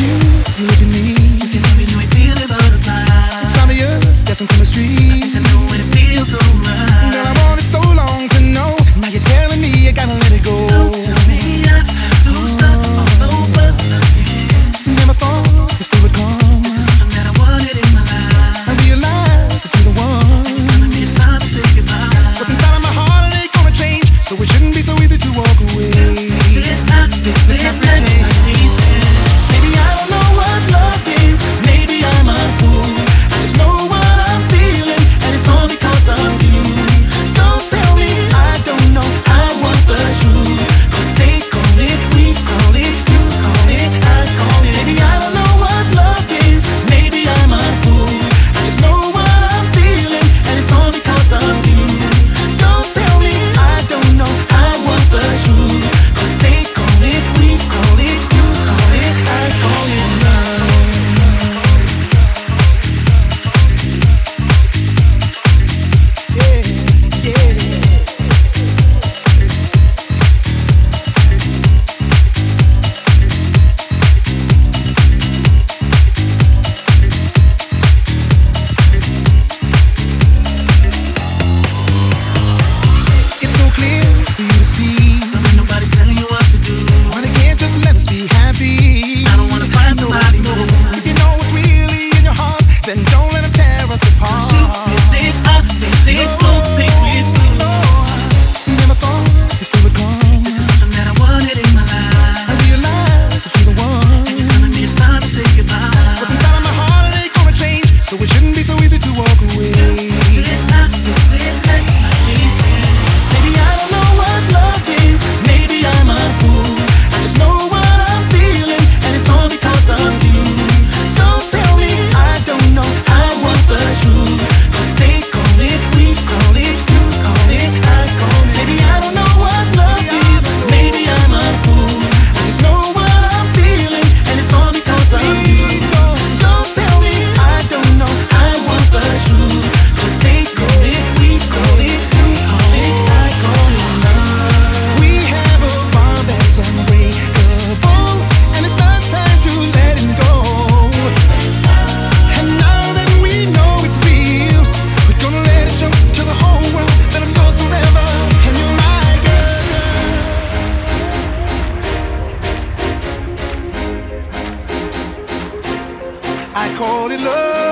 you, look at me got some chemistry. I know it feels so right. Girl, I want it so I call it love.